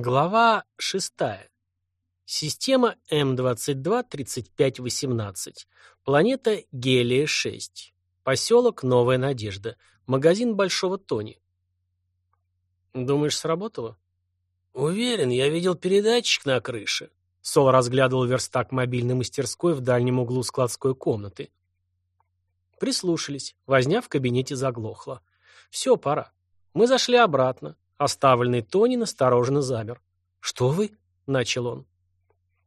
Глава 6. Система М22-3518. Планета Гелия-6. Поселок Новая Надежда. Магазин Большого Тони. Думаешь, сработало? Уверен, я видел передатчик на крыше. Сол разглядывал верстак мобильной мастерской в дальнем углу складской комнаты. Прислушались. Возня в кабинете заглохла. Все, пора. Мы зашли обратно. Оставленный Тони настороженно замер. «Что вы?» — начал он.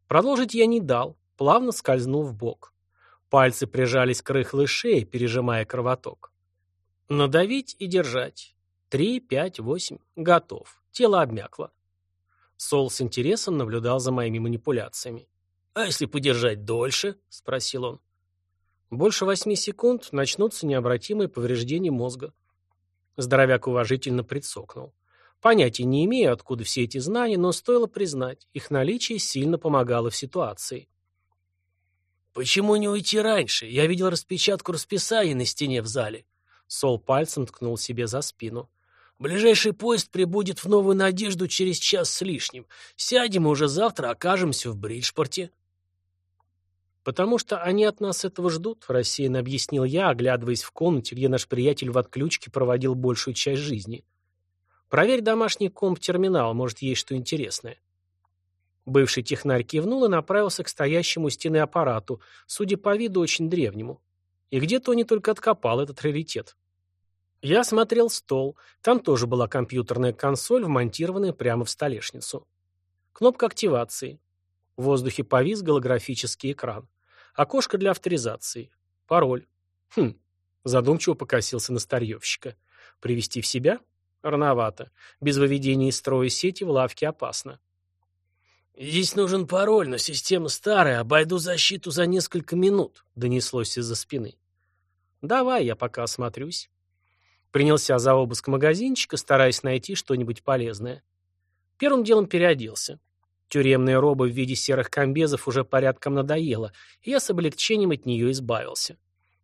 Продолжить я не дал, плавно скользнул в бок. Пальцы прижались к рыхлой шее, пережимая кровоток. Надавить и держать. Три, пять, восемь. Готов. Тело обмякло. Сол с интересом наблюдал за моими манипуляциями. «А если подержать дольше?» — спросил он. Больше восьми секунд начнутся необратимые повреждения мозга. Здоровяк уважительно прицокнул. Понятия не имею, откуда все эти знания, но стоило признать, их наличие сильно помогало в ситуации. «Почему не уйти раньше? Я видел распечатку расписания на стене в зале». Сол пальцем ткнул себе за спину. «Ближайший поезд прибудет в Новую Надежду через час с лишним. Сядем и уже завтра окажемся в Бриджпорте». «Потому что они от нас этого ждут», — рассеянно объяснил я, оглядываясь в комнате, где наш приятель в отключке проводил большую часть жизни. Проверь домашний комп-терминал, может, есть что интересное. Бывший технарь кивнул и направился к стоящему у стены аппарату, судя по виду, очень древнему. И где-то он не только откопал этот раритет. Я смотрел стол. Там тоже была компьютерная консоль, вмонтированная прямо в столешницу. Кнопка активации. В воздухе повис голографический экран. Окошко для авторизации. Пароль. Хм. Задумчиво покосился на старьевщика. Привести в себя? Рановато. Без выведения из строя сети в лавке опасно. «Здесь нужен пароль, но система старая, обойду защиту за несколько минут», — донеслось из-за спины. «Давай, я пока осмотрюсь». Принялся за обыск магазинчика, стараясь найти что-нибудь полезное. Первым делом переоделся. Тюремная роба в виде серых комбезов уже порядком надоела, и я с облегчением от нее избавился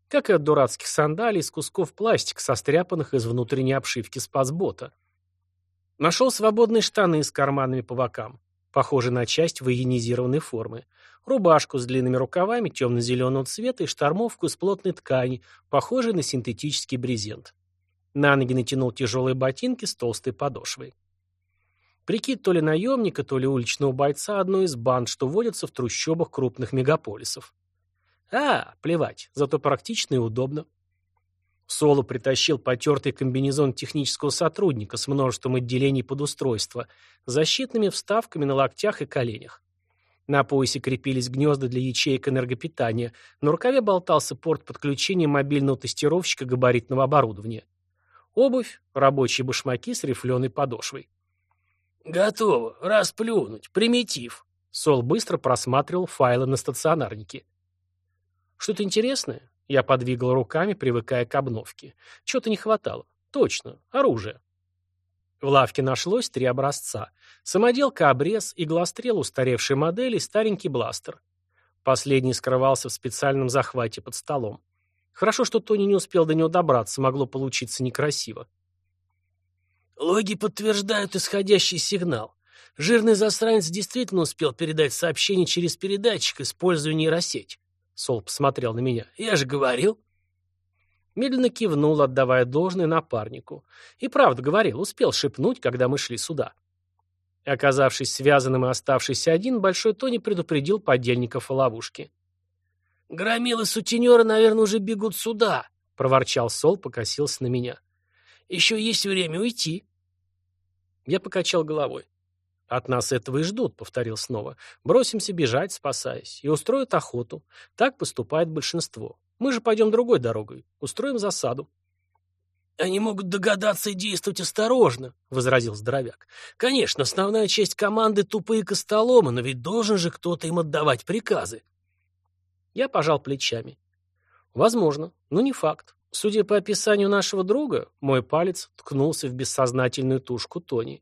как и от дурацких сандалий из кусков пластика, состряпанных из внутренней обшивки спасбота. Нашел свободные штаны с карманами по бокам, похожие на часть военизированной формы, рубашку с длинными рукавами темно-зеленого цвета и штормовку из плотной ткани, похожей на синтетический брезент. На ноги натянул тяжелые ботинки с толстой подошвой. Прикид то ли наемника, то ли уличного бойца одной из банд, что водятся в трущобах крупных мегаполисов. А, плевать, зато практично и удобно. Соло притащил потертый комбинезон технического сотрудника с множеством отделений под устройство, защитными вставками на локтях и коленях. На поясе крепились гнезда для ячеек энергопитания, на рукаве болтался порт подключения мобильного тестировщика габаритного оборудования. Обувь, рабочие башмаки с рифленой подошвой. «Готово. Расплюнуть. Примитив». Сол быстро просматривал файлы на стационарнике. Что-то интересное? Я подвигал руками, привыкая к обновке. Чего-то не хватало. Точно, оружие. В лавке нашлось три образца. Самоделка обрез, иглострел устаревшей модели, старенький бластер. Последний скрывался в специальном захвате под столом. Хорошо, что Тони не успел до него добраться, могло получиться некрасиво. Логи подтверждают исходящий сигнал. Жирный засранец действительно успел передать сообщение через передатчик, используя нейросеть. Сол посмотрел на меня. «Я же говорил». Медленно кивнул, отдавая должное напарнику. И правда говорил, успел шепнуть, когда мы шли сюда. Оказавшись связанным и оставшийся один, Большой Тони предупредил подельников о ловушке. «Громилы-сутенеры, наверное, уже бегут сюда», — проворчал Сол, покосился на меня. «Еще есть время уйти». Я покачал головой. «От нас этого и ждут», — повторил снова. «Бросимся бежать, спасаясь, и устроят охоту. Так поступает большинство. Мы же пойдем другой дорогой. Устроим засаду». «Они могут догадаться и действовать осторожно», — возразил здоровяк. «Конечно, основная часть команды тупые костоломы, но ведь должен же кто-то им отдавать приказы». Я пожал плечами. «Возможно, но не факт. Судя по описанию нашего друга, мой палец ткнулся в бессознательную тушку Тони.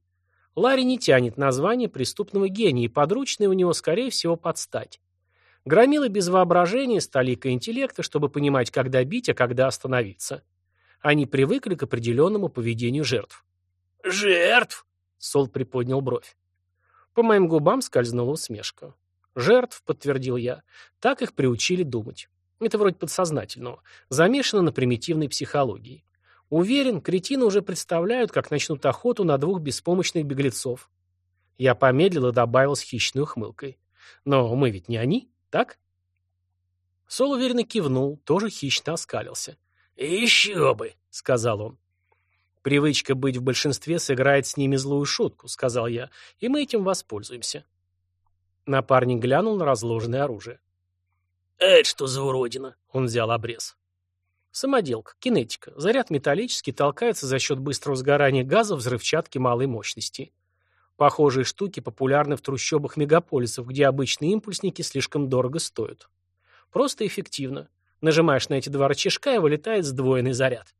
Ларри не тянет название преступного гения, и подручные у него, скорее всего, подстать. Громилы без воображения, столика интеллекта, чтобы понимать, когда бить, а когда остановиться. Они привыкли к определенному поведению жертв. «Жертв?» — Сол приподнял бровь. По моим губам скользнула усмешка. Жертв, подтвердил я. Так их приучили думать. Это вроде подсознательного. Замешано на примитивной психологии. Уверен, кретины уже представляют, как начнут охоту на двух беспомощных беглецов. Я помедлил и добавил с хищной ухмылкой. Но мы ведь не они, так? Сол уверенно кивнул, тоже хищно оскалился. «Еще бы!» — сказал он. «Привычка быть в большинстве сыграет с ними злую шутку», — сказал я, — «и мы этим воспользуемся». Напарник глянул на разложенное оружие. «Это что за уродина?» — он взял обрез. Самоделка, кинетика. Заряд металлический, толкается за счет быстрого сгорания газа взрывчатки малой мощности. Похожие штуки популярны в трущобах мегаполисов, где обычные импульсники слишком дорого стоят. Просто эффективно. Нажимаешь на эти два рычажка и вылетает сдвоенный заряд.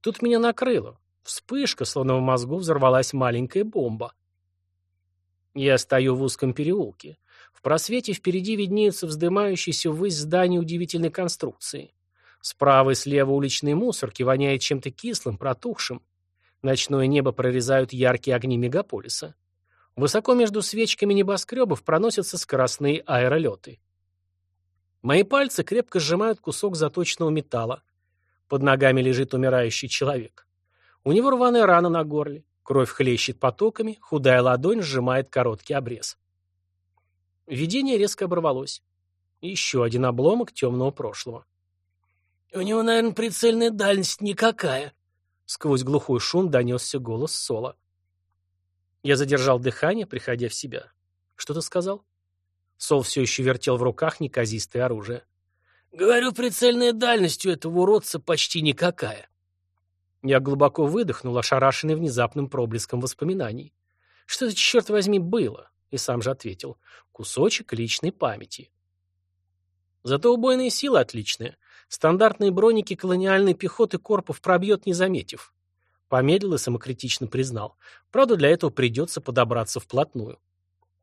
Тут меня накрыло. Вспышка, словно в мозгу взорвалась маленькая бомба. Я стою в узком переулке. В просвете впереди виднеются вздымающиеся ввысь здания удивительной конструкции. Справа и слева уличные мусорки воняет чем-то кислым, протухшим. Ночное небо прорезают яркие огни мегаполиса. Высоко между свечками небоскребов проносятся скоростные аэролеты. Мои пальцы крепко сжимают кусок заточенного металла. Под ногами лежит умирающий человек. У него рваная рана на горле. Кровь хлещет потоками, худая ладонь сжимает короткий обрез. Видение резко оборвалось. Еще один обломок темного прошлого. «У него, наверное, прицельная дальность никакая», — сквозь глухой шум донесся голос Сола. Я задержал дыхание, приходя в себя. «Что ты сказал?» Сол все еще вертел в руках неказистое оружие. Говорю, прицельная дальность у этого уродца почти никакая. Я глубоко выдохнул, ошарашенный внезапным проблеском воспоминаний. Что это, черт возьми, было? И сам же ответил. Кусочек личной памяти. Зато убойные силы отличные. Стандартные броники колониальной пехоты Корпов пробьет, не заметив. Помедлил и самокритично признал. Правда, для этого придется подобраться вплотную.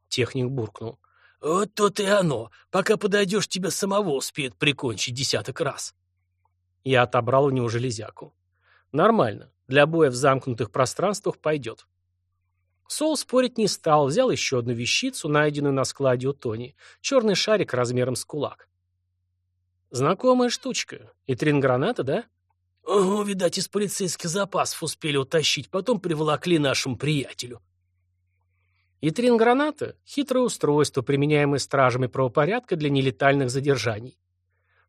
Техник буркнул. Вот то и оно. Пока подойдешь, тебя самого успеют прикончить десяток раз. Я отобрал у него железяку. Нормально. Для боя в замкнутых пространствах пойдет. Сол спорить не стал, взял еще одну вещицу, найденную на складе у Тони. Черный шарик размером с кулак. Знакомая штучка. И трин-граната, да? Ого, видать, из полицейских запасов успели утащить, потом приволокли нашему приятелю. Итрин-граната – хитрое устройство, применяемое стражами правопорядка для нелетальных задержаний.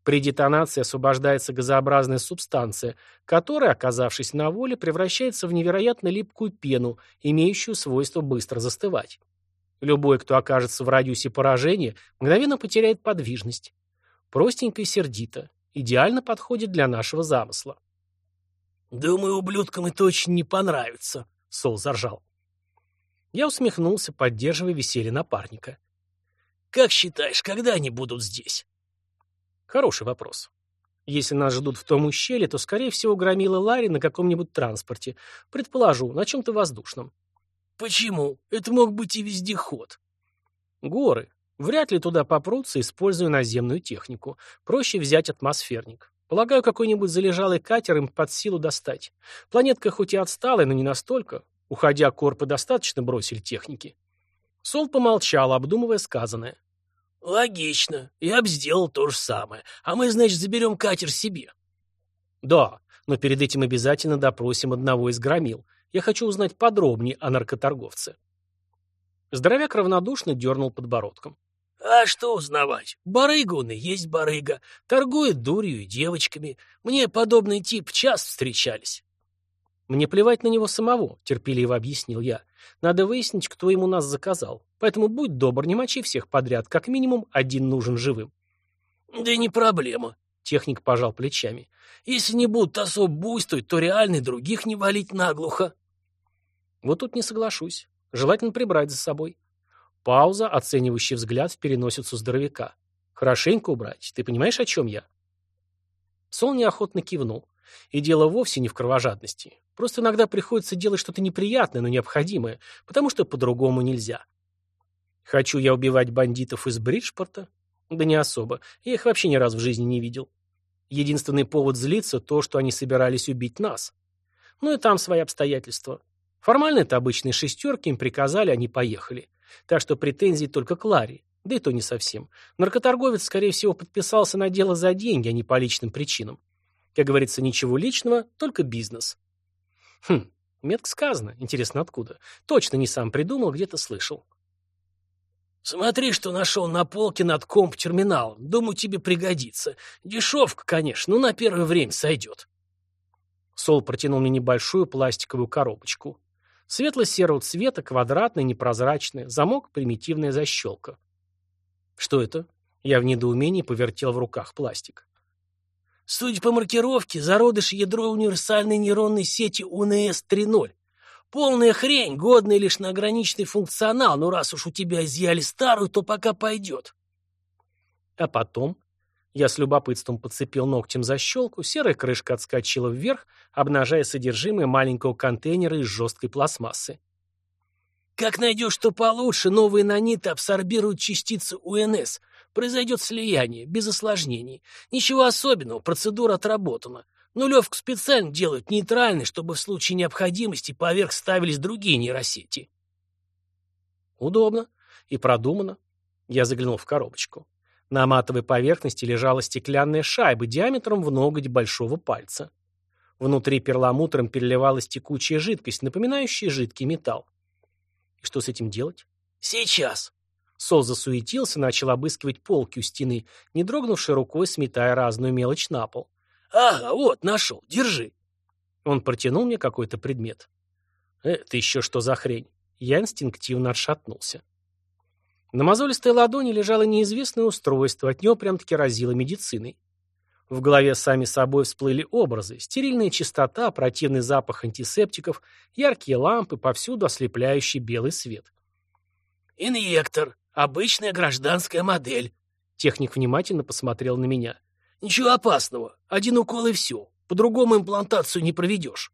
При детонации освобождается газообразная субстанция, которая, оказавшись на воле, превращается в невероятно липкую пену, имеющую свойство быстро застывать. Любой, кто окажется в радиусе поражения, мгновенно потеряет подвижность. Простенько и сердито. Идеально подходит для нашего замысла. «Думаю, ублюдкам это очень не понравится», — Сол заржал. Я усмехнулся, поддерживая веселье напарника. «Как считаешь, когда они будут здесь?» Хороший вопрос. Если нас ждут в том ущелье, то, скорее всего, громила Ларри на каком-нибудь транспорте. Предположу, на чем-то воздушном. Почему? Это мог быть и вездеход. Горы. Вряд ли туда попрутся, используя наземную технику. Проще взять атмосферник. Полагаю, какой-нибудь залежалый катер им под силу достать. Планетка хоть и отсталая, но не настолько. Уходя, корпы достаточно бросили техники. Сол помолчал, обдумывая сказанное. «Логично. Я бы сделал то же самое. А мы, значит, заберем катер себе». «Да, но перед этим обязательно допросим одного из громил. Я хочу узнать подробнее о наркоторговце». Здоровяк равнодушно дернул подбородком. «А что узнавать? И есть барыга. Торгует дурью и девочками. Мне подобный тип час встречались». «Мне плевать на него самого», — терпеливо объяснил я. «Надо выяснить, кто ему нас заказал. Поэтому будь добр, не мочи всех подряд. Как минимум, один нужен живым». «Да не проблема», — техник пожал плечами. «Если не будут особо буйствовать, то реально других не валить наглухо». Вот тут не соглашусь. Желательно прибрать за собой. Пауза, оценивающий взгляд в переносицу здоровяка. Хорошенько убрать. Ты понимаешь, о чем я? Сол неохотно кивнул. И дело вовсе не в кровожадности. Просто иногда приходится делать что-то неприятное, но необходимое, потому что по-другому нельзя. Хочу я убивать бандитов из Бриджпорта? Да не особо. Я их вообще ни разу в жизни не видел. Единственный повод злиться – то, что они собирались убить нас. Ну и там свои обстоятельства. Формально это обычные шестерки, им приказали, они поехали. Так что претензии только к Ларе. Да и то не совсем. Наркоторговец, скорее всего, подписался на дело за деньги, а не по личным причинам. Как говорится, ничего личного, только бизнес. Хм, метко сказано. Интересно, откуда? Точно не сам придумал, где-то слышал. «Смотри, что нашел на полке над комп-терминалом. Думаю, тебе пригодится. Дешевка, конечно, но на первое время сойдет». Сол протянул мне небольшую пластиковую коробочку. Светло-серого цвета, квадратная, непрозрачная, замок, примитивная защелка. Что это? Я в недоумении повертел в руках пластик. Судя по маркировке, зародыш ядро универсальной нейронной сети УНС-3.0. Полная хрень, годная лишь на ограниченный функционал, но раз уж у тебя изъяли старую, то пока пойдет. А потом я с любопытством подцепил ногтем защелку, серая крышка отскочила вверх, обнажая содержимое маленького контейнера из жесткой пластмассы. Как найдешь что получше, новые наниты абсорбируют частицы УНС. Произойдет слияние, без осложнений. Ничего особенного, процедура отработана. Нулевку специально делают нейтральной, чтобы в случае необходимости поверх ставились другие нейросети. Удобно и продумано. Я заглянул в коробочку. На матовой поверхности лежала стеклянная шайба диаметром в ноготь большого пальца. Внутри перламутром переливалась текучая жидкость, напоминающая жидкий металл. И что с этим делать? Сейчас. Сол засуетился, начал обыскивать полки у стены, не дрогнувшей рукой, сметая разную мелочь на пол. «Ага, вот, нашел, держи». Он протянул мне какой-то предмет. «Это еще что за хрень?» Я инстинктивно отшатнулся. На мозолистой ладони лежало неизвестное устройство, от него прям-таки разило медициной. В голове сами собой всплыли образы. Стерильная чистота, противный запах антисептиков, яркие лампы, повсюду ослепляющий белый свет. «Инъектор. Обычная гражданская модель». Техник внимательно посмотрел на меня. «Ничего опасного. Один укол и все. По-другому имплантацию не проведешь».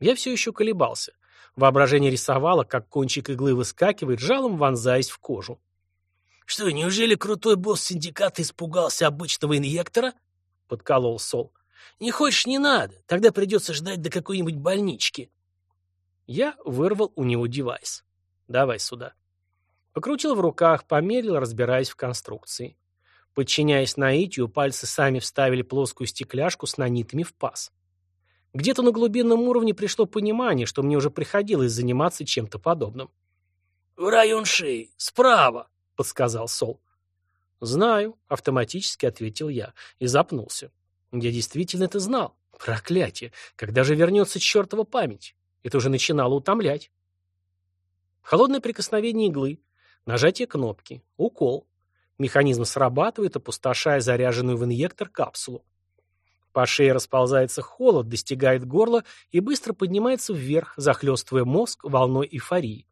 Я все еще колебался. Воображение рисовало, как кончик иглы выскакивает, жалом вонзаясь в кожу. «Что, неужели крутой босс синдиката испугался обычного инъектора?» — подколол Сол. «Не хочешь, не надо. Тогда придется ждать до какой-нибудь больнички». Я вырвал у него девайс. «Давай сюда». Покрутил в руках, померил, разбираясь в конструкции. Подчиняясь наитию, пальцы сами вставили плоскую стекляшку с нанитами в паз. Где-то на глубинном уровне пришло понимание, что мне уже приходилось заниматься чем-то подобным. «В район шеи, справа», подсказал Сол. «Знаю», — автоматически ответил я и запнулся. Я действительно это знал. Проклятие! Когда же вернется чертова память? Это уже начинало утомлять. Холодное прикосновение иглы, нажатие кнопки, укол. Механизм срабатывает, опустошая заряженную в инъектор капсулу. По шее расползается холод, достигает горла и быстро поднимается вверх, захлестывая мозг волной эйфории.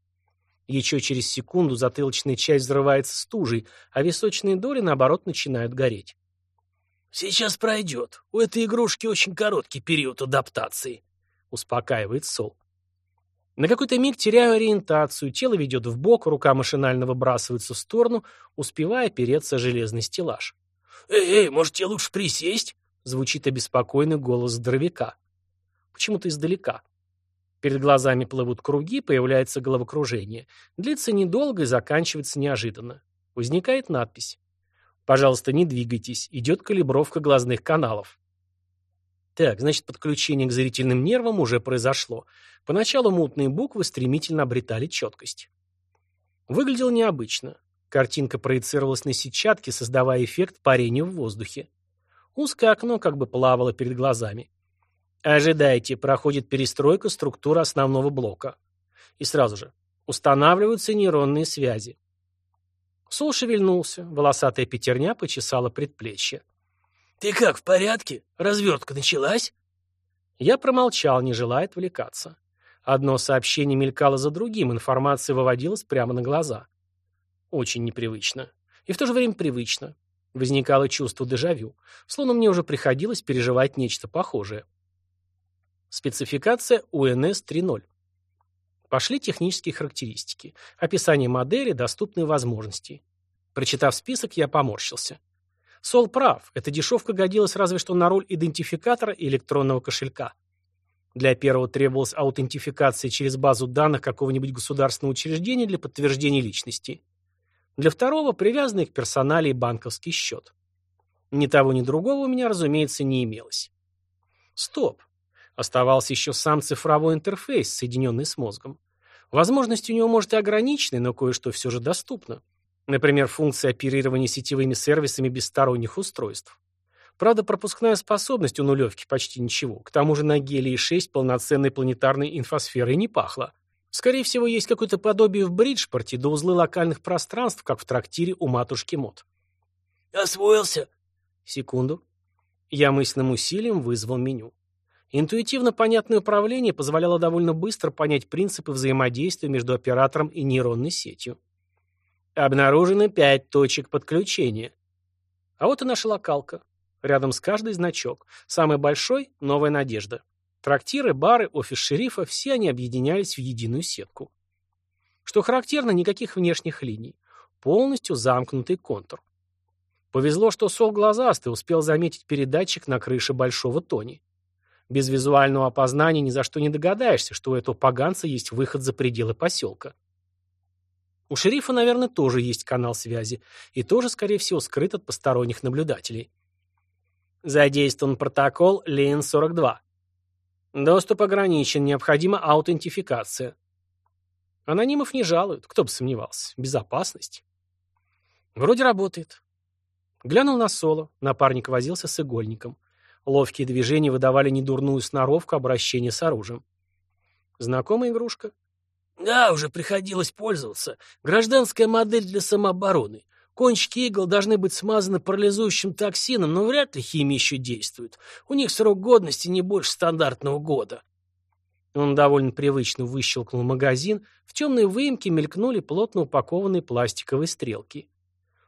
Еще через секунду затылочная часть взрывается стужей, а височные доли, наоборот, начинают гореть. «Сейчас пройдет. У этой игрушки очень короткий период адаптации», — успокаивает Сол. На какой-то миг теряю ориентацию, тело ведет в бок, рука машинально выбрасывается в сторону, успевая переться железный стеллаж. «Эй, эй, может, тебе лучше присесть?» — звучит обеспокоенный голос здоровяка. Почему-то издалека. Перед глазами плывут круги, появляется головокружение. Длится недолго и заканчивается неожиданно. Возникает надпись. Пожалуйста, не двигайтесь, идет калибровка глазных каналов. Так, значит, подключение к зрительным нервам уже произошло. Поначалу мутные буквы стремительно обретали четкость. Выглядело необычно. Картинка проецировалась на сетчатке, создавая эффект парения в воздухе. Узкое окно как бы плавало перед глазами. Ожидайте, проходит перестройка структуры основного блока. И сразу же устанавливаются нейронные связи. Сол шевельнулся, волосатая пятерня почесала предплечье. «Ты как, в порядке? Развертка началась?» Я промолчал, не желая отвлекаться. Одно сообщение мелькало за другим, информация выводилась прямо на глаза. Очень непривычно. И в то же время привычно. Возникало чувство дежавю, словно мне уже приходилось переживать нечто похожее. Спецификация УНС 3.0. Пошли технические характеристики. Описание модели, доступные возможности. Прочитав список, я поморщился. Сол прав, эта дешевка годилась разве что на роль идентификатора и электронного кошелька. Для первого требовалась аутентификация через базу данных какого-нибудь государственного учреждения для подтверждения личности. Для второго – привязанный к персонале и банковский счет. Ни того, ни другого у меня, разумеется, не имелось. Стоп. Оставался еще сам цифровой интерфейс, соединенный с мозгом. Возможности у него, может, и ограничены, но кое-что все же доступно. Например, функция оперирования сетевыми сервисами без сторонних устройств. Правда, пропускная способность у нулевки почти ничего. К тому же на Гелии-6 полноценной планетарной инфосферой не пахло. Скорее всего, есть какое-то подобие в Бриджпорте до узлы локальных пространств, как в трактире у матушки Мод. «Освоился?» Секунду. Я мысленным усилием вызвал меню. Интуитивно понятное управление позволяло довольно быстро понять принципы взаимодействия между оператором и нейронной сетью. Обнаружено пять точек подключения. А вот и наша локалка. Рядом с каждой значок. Самый большой – «Новая надежда». Трактиры, бары, офис шерифа – все они объединялись в единую сетку. Что характерно, никаких внешних линий. Полностью замкнутый контур. Повезло, что Сол глазастый успел заметить передатчик на крыше Большого Тони. Без визуального опознания ни за что не догадаешься, что у этого поганца есть выход за пределы поселка. У шерифа, наверное, тоже есть канал связи, и тоже, скорее всего, скрыт от посторонних наблюдателей. Задействован протокол Лин-42. Доступ ограничен, необходима аутентификация. Анонимов не жалуют, кто бы сомневался. Безопасность. Вроде работает. Глянул на Соло, напарник возился с игольником. Ловкие движения выдавали недурную сноровку обращения с оружием. Знакомая игрушка? Да, уже приходилось пользоваться. Гражданская модель для самообороны. Кончики игл должны быть смазаны парализующим токсином, но вряд ли химия еще действует. У них срок годности не больше стандартного года. Он довольно привычно выщелкнул магазин, в темной выемке мелькнули плотно упакованные пластиковые стрелки.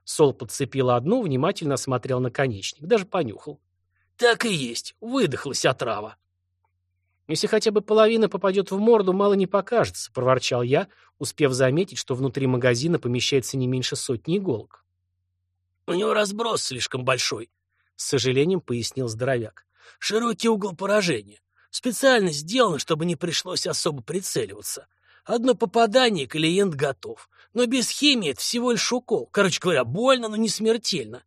Сол подцепил одну, внимательно осмотрел наконечник, даже понюхал. Так и есть, выдохлась отрава. Если хотя бы половина попадет в морду, мало не покажется, проворчал я, успев заметить, что внутри магазина помещается не меньше сотни иголок. У него разброс слишком большой, с сожалением пояснил здоровяк. Широкий угол поражения. Специально сделано, чтобы не пришлось особо прицеливаться. Одно попадание, клиент готов. Но без химии это всего лишь укол. Короче говоря, больно, но не смертельно.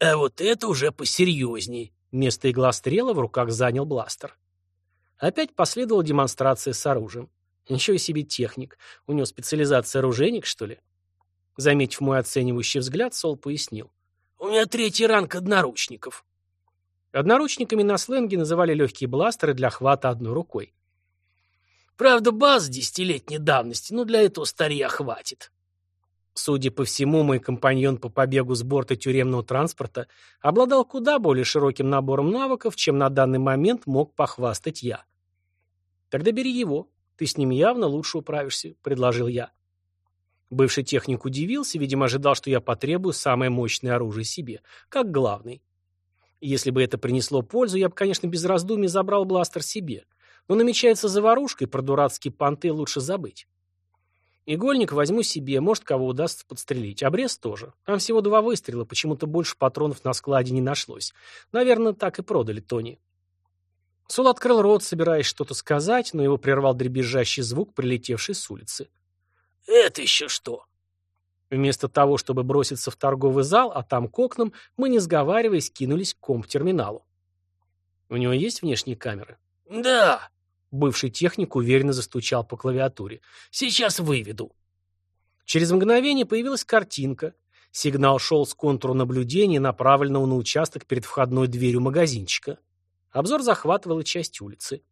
А вот это уже посерьезней. Место иглострела в руках занял бластер. Опять последовала демонстрация с оружием. Ничего себе техник. У него специализация оружейник, что ли? Заметив мой оценивающий взгляд, Сол пояснил. «У меня третий ранг одноручников». Одноручниками на сленге называли легкие бластеры для хвата одной рукой. «Правда, баз десятилетней давности, но для этого старья хватит». Судя по всему, мой компаньон по побегу с борта тюремного транспорта обладал куда более широким набором навыков, чем на данный момент мог похвастать я. «Тогда бери его. Ты с ним явно лучше управишься», — предложил я. Бывший техник удивился, видимо, ожидал, что я потребую самое мощное оружие себе, как главный. Если бы это принесло пользу, я бы, конечно, без раздумий забрал бластер себе. Но намечается заварушка, и про дурацкие понты лучше забыть. Игольник возьму себе, может, кого удастся подстрелить. Обрез тоже. Там всего два выстрела, почему-то больше патронов на складе не нашлось. Наверное, так и продали Тони. Сул открыл рот, собираясь что-то сказать, но его прервал дребезжащий звук, прилетевший с улицы. «Это еще что?» Вместо того, чтобы броситься в торговый зал, а там к окнам, мы, не сговариваясь, кинулись к комп-терминалу. «У него есть внешние камеры?» «Да», Бывший техник уверенно застучал по клавиатуре. «Сейчас выведу». Через мгновение появилась картинка. Сигнал шел с контура наблюдения, направленного на участок перед входной дверью магазинчика. Обзор захватывала часть улицы.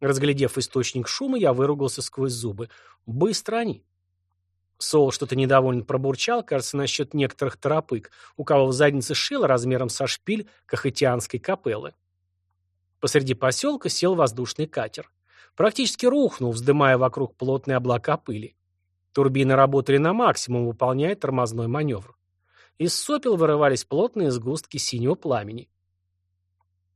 Разглядев источник шума, я выругался сквозь зубы. Быстро они. Сол что-то недовольно пробурчал, кажется, насчет некоторых торопык, у кого в заднице шило размером со шпиль кахетианской капеллы. Посреди поселка сел воздушный катер. Практически рухнул, вздымая вокруг плотные облака пыли. Турбины работали на максимум, выполняя тормозной маневр. Из сопел вырывались плотные сгустки синего пламени.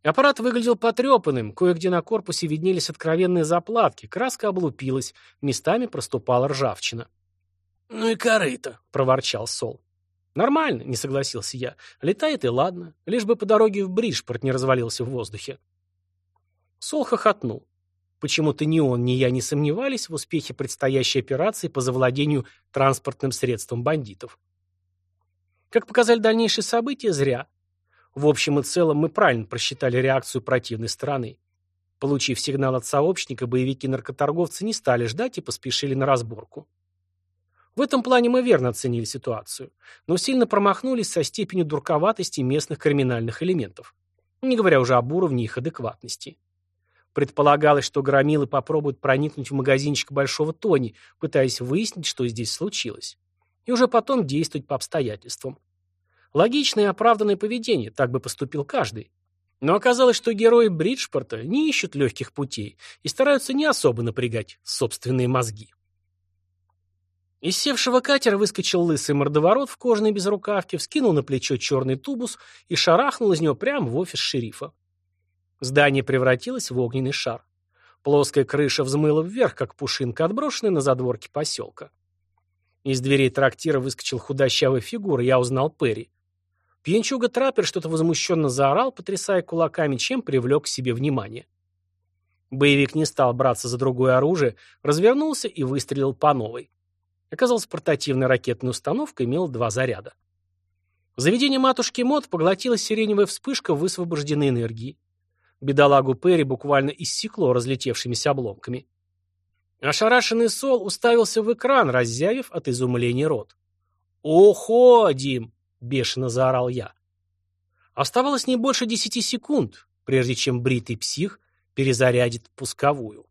Аппарат выглядел потрепанным, кое-где на корпусе виднелись откровенные заплатки, краска облупилась, местами проступала ржавчина. «Ну и корыто», — проворчал Сол. «Нормально», — не согласился я. «Летает и ладно, лишь бы по дороге в Бриджпорт не развалился в воздухе». Сол хохотнул. Почему-то ни он, ни я не сомневались в успехе предстоящей операции по завладению транспортным средством бандитов. Как показали дальнейшие события, зря. В общем и целом мы правильно просчитали реакцию противной стороны. Получив сигнал от сообщника, боевики-наркоторговцы не стали ждать и поспешили на разборку. В этом плане мы верно оценили ситуацию, но сильно промахнулись со степенью дурковатости местных криминальных элементов, не говоря уже об уровне их адекватности. Предполагалось, что громилы попробуют проникнуть в магазинчик Большого Тони, пытаясь выяснить, что здесь случилось. И уже потом действовать по обстоятельствам. Логичное и оправданное поведение, так бы поступил каждый. Но оказалось, что герои Бриджпорта не ищут легких путей и стараются не особо напрягать собственные мозги. Из севшего катера выскочил лысый мордоворот в кожаной безрукавке, вскинул на плечо черный тубус и шарахнул из него прямо в офис шерифа. Здание превратилось в огненный шар. Плоская крыша взмыла вверх, как пушинка, отброшенная на задворке поселка. Из дверей трактира выскочил худощавый фигура, я узнал Перри. Пьянчуга Траппер что-то возмущенно заорал, потрясая кулаками, чем привлек к себе внимание. Боевик не стал браться за другое оружие, развернулся и выстрелил по новой. Оказалось, портативная ракетная установка имела два заряда. Заведение матушки Мод поглотила сиреневая вспышка высвобожденной энергии. Бедолагу Перри буквально иссекло разлетевшимися обломками. Ошарашенный Сол уставился в экран, раззявив от изумления рот. «Уходим!» — бешено заорал я. Оставалось не больше десяти секунд, прежде чем бритый псих перезарядит пусковую.